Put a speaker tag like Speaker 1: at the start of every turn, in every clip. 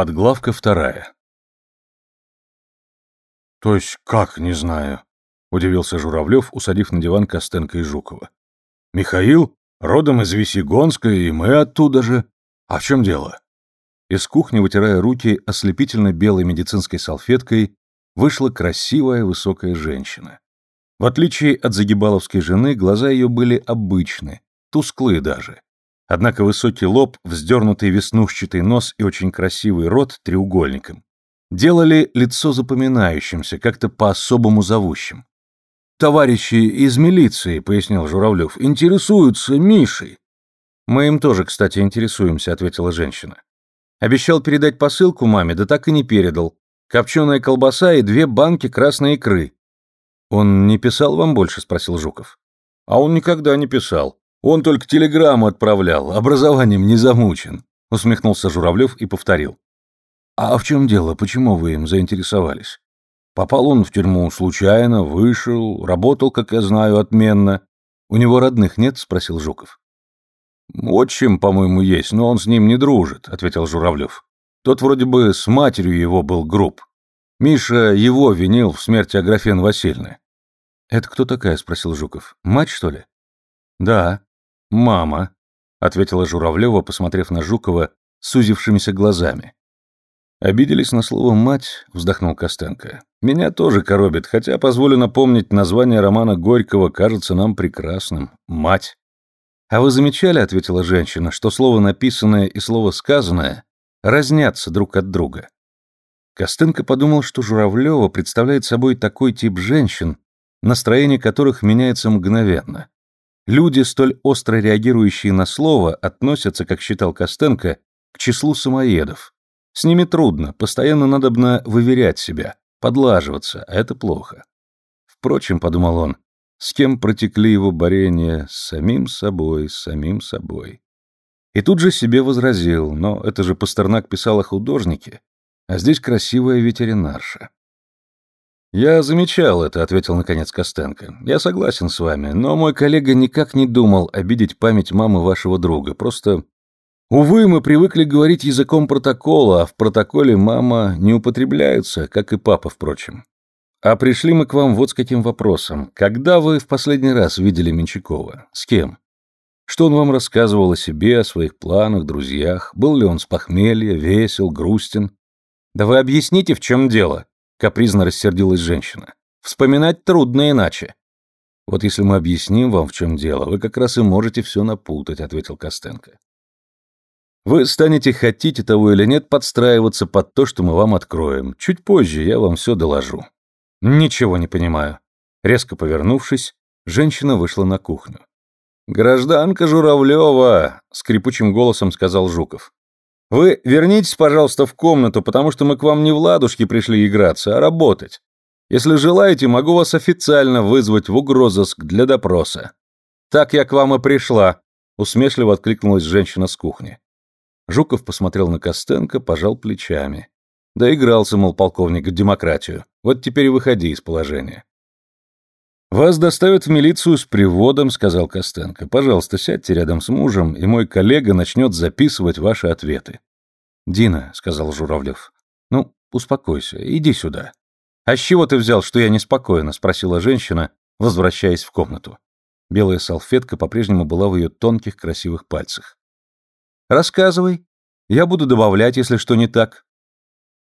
Speaker 1: Подглавка вторая. «То есть как, не знаю?» — удивился Журавлев, усадив на диван Костенко и Жукова. «Михаил? Родом из Весегонска, и мы оттуда же. А в чем дело?» Из кухни, вытирая руки ослепительно белой медицинской салфеткой, вышла красивая высокая женщина. В отличие от загибаловской жены, глаза ее были обычны, тусклые даже. Однако высокий лоб, вздернутый веснушчатый нос и очень красивый рот треугольником делали лицо запоминающимся, как-то по-особому зовущим. «Товарищи из милиции», — пояснил Журавлев, — «интересуются Мишей». «Мы им тоже, кстати, интересуемся», — ответила женщина. «Обещал передать посылку маме, да так и не передал. Копченая колбаса и две банки красной икры». «Он не писал вам больше?» — спросил Жуков. «А он никогда не писал. Он только телеграмму отправлял, образованием не замучен», — усмехнулся Журавлев и повторил. «А в чем дело? Почему вы им заинтересовались?» Попал он в тюрьму случайно, вышел, работал, как я знаю, отменно. У него родных нет? спросил Жуков. Отчим, по-моему, есть, но он с ним не дружит, ответил Журавлев. Тот вроде бы с матерью его был груб. Миша его винил в смерти Аграфен Васильевны. Это кто такая? спросил Жуков. Мать, что ли? Да, мама, ответила Журавлева, посмотрев на Жукова сузившимися глазами. «Обиделись на слово «мать», — вздохнул Костенко. «Меня тоже коробит, хотя, позволю напомнить, название романа Горького кажется нам прекрасным. Мать». «А вы замечали, — ответила женщина, — что слово написанное и слово сказанное разнятся друг от друга?» Костенко подумал, что Журавлева представляет собой такой тип женщин, настроение которых меняется мгновенно. Люди, столь остро реагирующие на слово, относятся, как считал Костенко, к числу самоедов с ними трудно, постоянно надобно выверять себя, подлаживаться, а это плохо. Впрочем, подумал он, с кем протекли его борения, с самим собой, с самим собой. И тут же себе возразил, но это же Пастернак писал о художнике, а здесь красивая ветеринарша. «Я замечал это», — ответил наконец Костенко. «Я согласен с вами, но мой коллега никак не думал обидеть память мамы вашего друга, просто Увы, мы привыкли говорить языком протокола, а в протоколе мама не употребляются, как и папа, впрочем. А пришли мы к вам вот с каким вопросом. Когда вы в последний раз видели Менчакова? С кем? Что он вам рассказывал о себе, о своих планах, друзьях? Был ли он с похмелья, весел, грустен? Да вы объясните, в чем дело, капризно рассердилась женщина. Вспоминать трудно иначе. Вот если мы объясним вам, в чем дело, вы как раз и можете все напутать, ответил Костенко. Вы станете, хотите того или нет, подстраиваться под то, что мы вам откроем. Чуть позже я вам все доложу. Ничего не понимаю. Резко повернувшись, женщина вышла на кухню. «Гражданка Журавлева!» — скрипучим голосом сказал Жуков. «Вы вернитесь, пожалуйста, в комнату, потому что мы к вам не в ладушки пришли играться, а работать. Если желаете, могу вас официально вызвать в угрозыск для допроса». «Так я к вам и пришла», — усмешливо откликнулась женщина с кухни. Жуков посмотрел на Костенко, пожал плечами. Доигрался, мол, полковник, в демократию. Вот теперь выходи из положения. «Вас доставят в милицию с приводом», — сказал Костенко. «Пожалуйста, сядьте рядом с мужем, и мой коллега начнет записывать ваши ответы». «Дина», — сказал Журавлев, — «ну, успокойся, иди сюда». «А с чего ты взял, что я неспокойна?» — спросила женщина, возвращаясь в комнату. Белая салфетка по-прежнему была в ее тонких красивых пальцах. Рассказывай. Я буду добавлять, если что не так.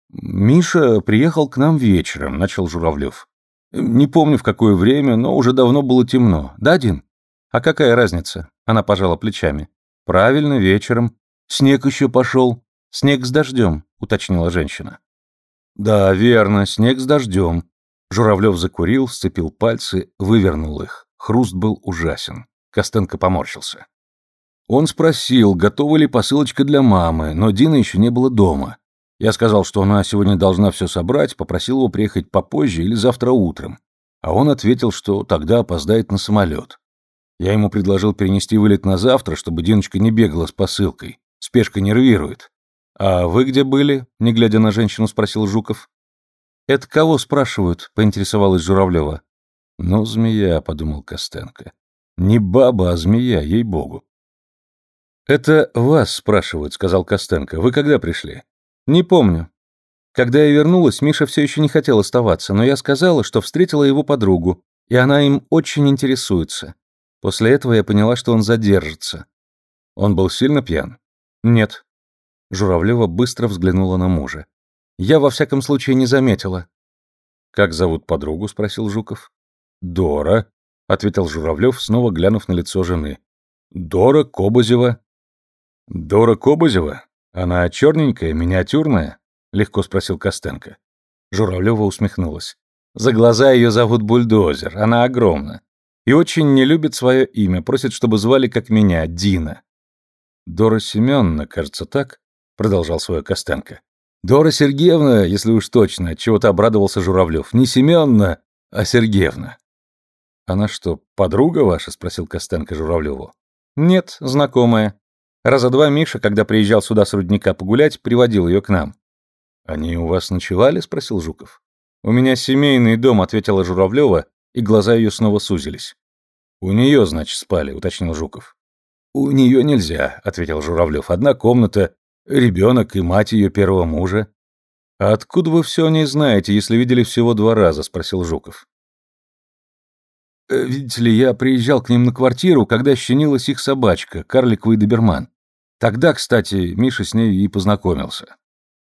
Speaker 1: Миша приехал к нам вечером, начал Журавлев. Не помню в какое время, но уже давно было темно. Да, Дин? А какая разница? Она пожала плечами. Правильно, вечером. Снег еще пошел. Снег с дождем, уточнила женщина. Да, верно, снег с дождем. Журавлев закурил, сцепил пальцы, вывернул их. Хруст был ужасен. Костенко поморщился. Он спросил, готова ли посылочка для мамы, но Дина еще не было дома. Я сказал, что она сегодня должна все собрать, попросил его приехать попозже или завтра утром. А он ответил, что тогда опоздает на самолет. Я ему предложил перенести вылет на завтра, чтобы Диночка не бегала с посылкой. Спешка нервирует. «А вы где были?» — не глядя на женщину, спросил Жуков. «Это кого спрашивают?» — поинтересовалась Журавлева. «Ну, змея», — подумал Костенко. «Не баба, а змея, ей-богу». «Это вас спрашивают», — сказал Костенко. «Вы когда пришли?»
Speaker 2: Не помню. Когда я вернулась, Миша все еще не хотел оставаться, но я сказала, что встретила его подругу, и она им очень интересуется. После этого я поняла, что он задержится.
Speaker 1: Он был сильно пьян?
Speaker 2: Нет. Журавлева быстро взглянула на мужа. Я во всяком случае не заметила.
Speaker 1: Как зовут подругу? спросил Жуков. Дора, ответил Журавлев, снова глянув на лицо жены. Дора Кобузева. Дора Кобузева? Она черненькая, миниатюрная? легко спросил Костенко.
Speaker 2: Журавлева усмехнулась. За глаза ее зовут Бульдозер, она огромна. И очень не любит свое имя, просит, чтобы звали как меня, Дина.
Speaker 1: Дора Семеновна, кажется, так? Продолжал свое Костенко.
Speaker 2: Дора Сергеевна, если уж точно, чего-то обрадовался Журавлев. Не Семеновна, а Сергеевна.
Speaker 1: Она что, подруга ваша? Спросил Костенко Журавлеву.
Speaker 2: Нет, знакомая. Раза два Миша, когда приезжал сюда с рудника погулять, приводил ее к нам.
Speaker 1: Они у вас ночевали? Спросил Жуков.
Speaker 2: У меня семейный дом, ответила Журавлева, и глаза ее снова сузились.
Speaker 1: У нее, значит, спали, уточнил Жуков.
Speaker 2: У нее нельзя, ответил Журавлев. Одна комната, ребенок и мать ее первого мужа.
Speaker 1: А откуда вы все о ней знаете, если видели всего два раза? спросил Жуков.
Speaker 2: Э, видите ли, я приезжал к ним на квартиру, когда щенилась их собачка, карликовый доберман. Тогда, кстати, Миша с ней и познакомился.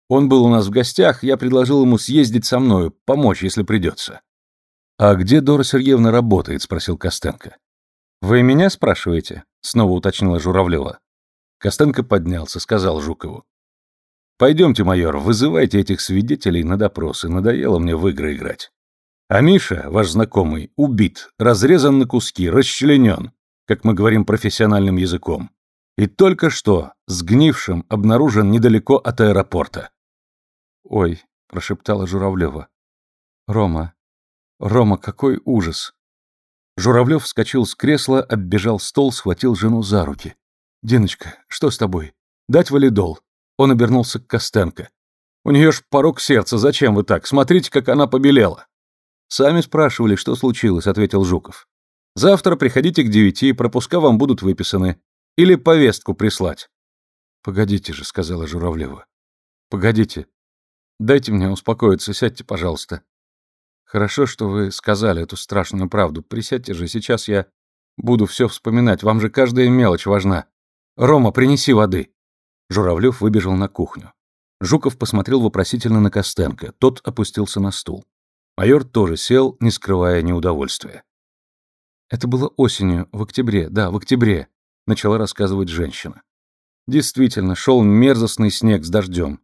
Speaker 2: Он был у нас в гостях, я предложил ему съездить со мною, помочь, если придется.
Speaker 1: «А где Дора Сергеевна работает?» — спросил Костенко.
Speaker 2: «Вы меня спрашиваете?» — снова уточнила Журавлева.
Speaker 1: Костенко поднялся, сказал Жукову. «Пойдемте, майор, вызывайте этих свидетелей на допросы, надоело мне в игры играть. А Миша, ваш знакомый, убит, разрезан на куски, расчленен, как мы говорим профессиональным языком. И только что, сгнившим, обнаружен недалеко от аэропорта.
Speaker 2: «Ой», — прошептала Журавлева. «Рома, Рома, какой ужас!» Журавлев вскочил с кресла, оббежал стол, схватил жену за руки. «Диночка, что с тобой? Дать валидол?» Он обернулся к Костенко. «У нее ж порог сердца, зачем вы так? Смотрите, как она побелела!» «Сами спрашивали, что случилось», — ответил Жуков. «Завтра приходите к девяти, пропуска вам будут выписаны. Или повестку прислать». «Погодите же», — сказала Журавлева. «Погодите. Дайте мне успокоиться, сядьте, пожалуйста. Хорошо, что вы сказали эту страшную правду. Присядьте же, сейчас я буду все вспоминать. Вам же каждая мелочь важна. Рома, принеси воды. Журавлев выбежал на кухню. Жуков посмотрел вопросительно на Костенко. Тот опустился на стул. Майор тоже сел, не скрывая неудовольствия. Это было осенью, в октябре, да, в октябре, начала рассказывать женщина. Действительно, шел мерзостный снег с дождем.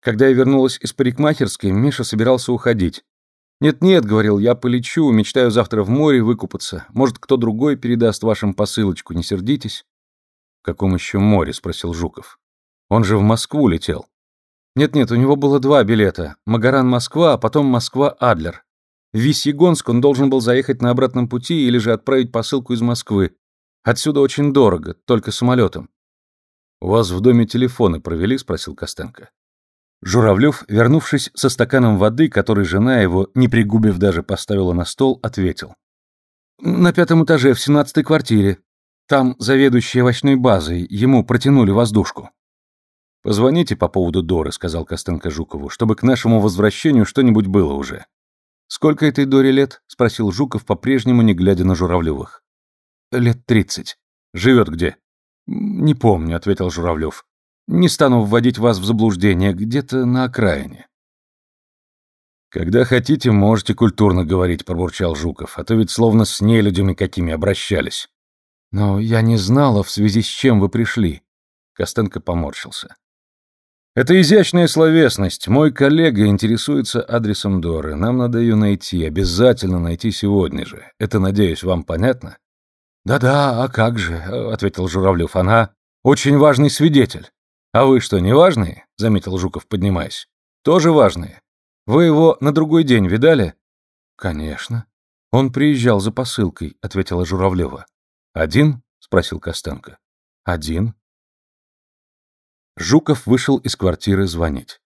Speaker 2: Когда я вернулась из парикмахерской, Миша собирался уходить. «Нет-нет», — говорил, — «я полечу, мечтаю завтра в море выкупаться. Может, кто другой передаст вашим посылочку, не сердитесь».
Speaker 1: «В каком еще море?» — спросил Жуков. «Он же в Москву летел».
Speaker 2: «Нет-нет, у него было два билета. Магаран-Москва, а потом Москва-Адлер. В Весьегонск он должен был заехать на обратном пути или же отправить посылку из Москвы. Отсюда очень дорого, только самолетом».
Speaker 1: «У вас в доме телефоны провели?» — спросил Костенко.
Speaker 2: Журавлев, вернувшись со стаканом воды, который жена его, не пригубив даже, поставила на стол, ответил. «На пятом этаже, в семнадцатой квартире. Там заведующий овощной базой, ему протянули воздушку».
Speaker 1: «Позвоните по поводу Доры», — сказал Костенко Жукову, «чтобы к нашему возвращению что-нибудь было уже».
Speaker 2: «Сколько этой Доре лет?» — спросил Жуков, по-прежнему не глядя на Журавлевых. «Лет тридцать».
Speaker 1: «Живет где?»
Speaker 2: «Не помню», — ответил Журавлев. Не стану вводить вас в заблуждение, где-то на окраине.
Speaker 1: Когда хотите, можете культурно говорить, пробурчал Жуков, а то ведь словно с нелюдями какими обращались.
Speaker 2: Но я не знала, в связи с чем вы пришли.
Speaker 1: Костенко поморщился. Это изящная словесность. Мой коллега интересуется адресом Доры. Нам надо ее найти, обязательно найти сегодня же. Это, надеюсь, вам понятно?
Speaker 2: Да-да, а как же, ответил Журавлев. Она очень важный свидетель.
Speaker 1: «А вы что, не важные?» — заметил Жуков, поднимаясь. «Тоже важные. Вы его на другой день видали?»
Speaker 2: «Конечно. Он приезжал за посылкой», — ответила Журавлева.
Speaker 1: «Один?» — спросил Костенко.
Speaker 2: «Один».
Speaker 1: Жуков вышел из квартиры звонить.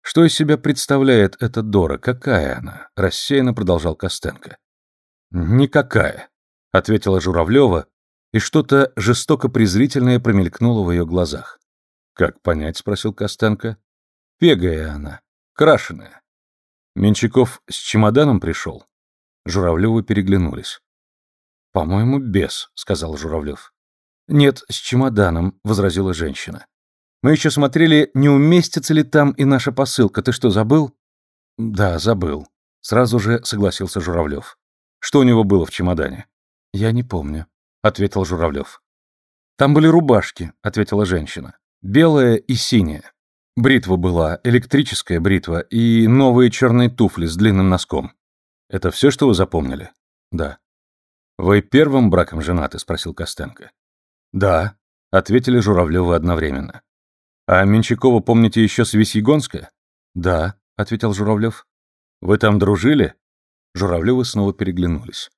Speaker 1: «Что из себя представляет эта Дора? Какая она?» — рассеянно продолжал Костенко.
Speaker 2: «Никакая», — ответила Журавлева, и что-то жестоко презрительное промелькнуло в ее глазах.
Speaker 1: «Как понять?» — спросил Костенко.
Speaker 2: Пегая она, крашеная. Менчаков с чемоданом пришел. Журавлевы переглянулись. «По-моему, без», — сказал Журавлев. «Нет, с чемоданом», — возразила женщина. «Мы еще смотрели, не уместится ли там и наша посылка. Ты что, забыл?» «Да, забыл», — сразу же согласился Журавлев. «Что у него было в чемодане?» «Я не помню», — ответил Журавлев. «Там были рубашки», — ответила женщина. «Белая и синяя. Бритва была, электрическая бритва и новые черные туфли с длинным носком. Это все, что вы запомнили?» «Да». «Вы первым браком женаты?» — спросил Костенко. «Да», — ответили Журавлевы одновременно. «А Менчакова помните еще с Весьегонска?» «Да», — ответил Журавлев. «Вы там дружили?» Журавлевы снова переглянулись.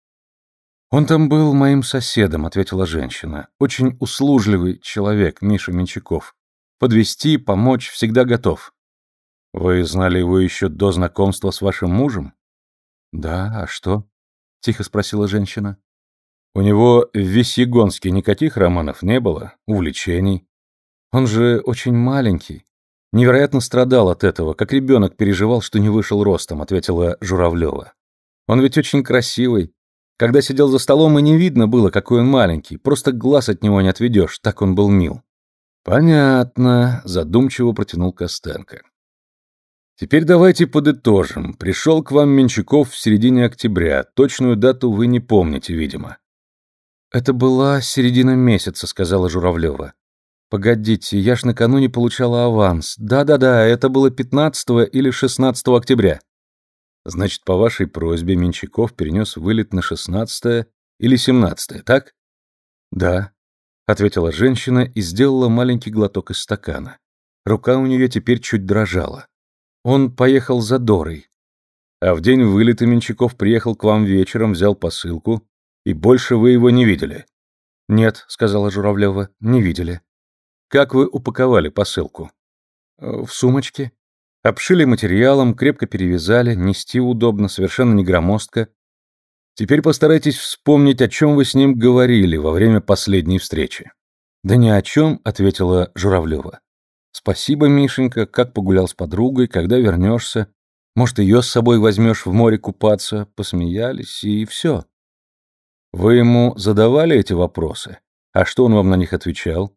Speaker 2: «Он там был моим соседом», — ответила женщина. «Очень услужливый человек, Миша Менчаков. Подвести, помочь, всегда готов». «Вы знали его еще до знакомства с вашим мужем?» «Да, а что?» — тихо спросила женщина. «У него в Весьегонске никаких романов не было, увлечений. Он же очень маленький. Невероятно страдал от этого, как ребенок переживал, что не вышел ростом», — ответила Журавлева. «Он ведь очень красивый. Когда сидел за столом, и не видно было, какой он маленький. Просто глаз от него не отведешь, так он был мил». «Понятно», — задумчиво протянул Костенко. Теперь давайте подытожим. Пришел к вам Менчаков в середине октября. Точную дату вы не помните, видимо. Это была середина месяца, сказала Журавлева. Погодите, я ж накануне получала аванс. Да-да-да, это было 15 или 16 октября. Значит, по вашей просьбе Менчаков перенес вылет на 16 или 17, так? Да, ответила женщина и сделала маленький глоток из стакана. Рука у нее теперь чуть дрожала. Он поехал за Дорой. А в день вылета Менчаков приехал к вам вечером, взял посылку, и больше вы его не видели. Нет, сказала Журавлева, не видели. Как вы упаковали посылку? В сумочке. Обшили материалом, крепко перевязали, нести удобно, совершенно не громоздко. Теперь постарайтесь вспомнить, о чем вы с ним говорили во время последней встречи. Да ни о чем, ответила Журавлева. Спасибо, Мишенька, как погулял с подругой, когда вернешься. Может, ее с собой возьмешь в море купаться. Посмеялись, и все. Вы ему задавали эти вопросы? А что он вам на них отвечал?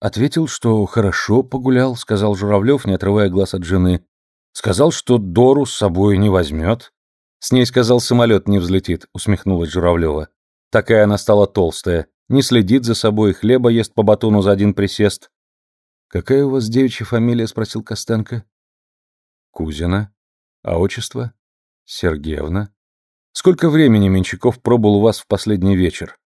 Speaker 2: Ответил, что хорошо погулял, сказал Журавлев, не отрывая глаз от жены. Сказал, что Дору с собой не возьмет. С ней, сказал, самолет не взлетит, усмехнулась Журавлева. Такая она стала толстая, не следит за собой, хлеба ест по батону за один присест. «Какая у вас девичья фамилия?» — спросил Костенко. «Кузина. А отчество?» «Сергеевна. Сколько времени Менчаков пробыл у вас в последний вечер?»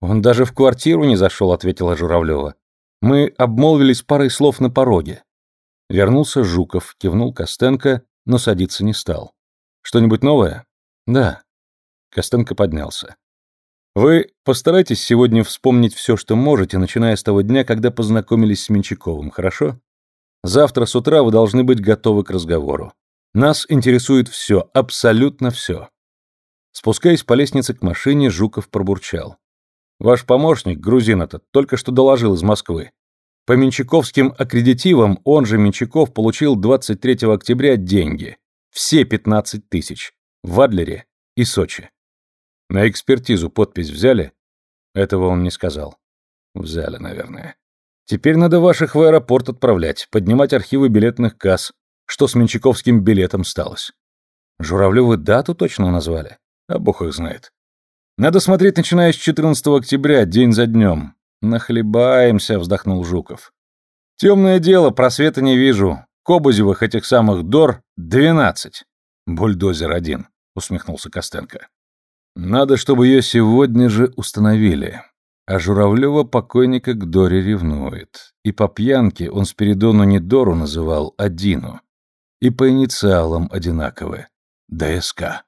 Speaker 2: «Он даже в квартиру не зашел», — ответила Журавлева. «Мы обмолвились парой слов на пороге». Вернулся Жуков, кивнул Костенко, но садиться не стал. «Что-нибудь новое?» «Да». Костенко поднялся. Вы постарайтесь сегодня вспомнить все, что можете, начиная с того дня, когда познакомились с Менчаковым, хорошо? Завтра с утра вы должны быть готовы к разговору. Нас интересует все, абсолютно все. Спускаясь по лестнице к машине, Жуков пробурчал. Ваш помощник, грузин этот, только что доложил из Москвы. По менчаковским аккредитивам он же, Менчаков, получил 23 октября деньги. Все 15 тысяч. В Адлере и Сочи. На экспертизу подпись взяли? Этого он не сказал. Взяли, наверное. Теперь надо ваших в аэропорт отправлять, поднимать архивы билетных касс. Что с Менчаковским билетом сталось? Журавлевы дату точно назвали? А бог их знает. Надо смотреть, начиная с 14 октября, день за днем. Нахлебаемся, вздохнул Жуков. Темное дело, просвета не вижу. Кобузевых этих самых Дор — двенадцать. Бульдозер один, усмехнулся Костенко. Надо, чтобы ее сегодня же установили. А Журавлева покойника к Доре ревнует. И по пьянке он Спиридону не Дору называл, а Дину. И по инициалам одинаковые. ДСК.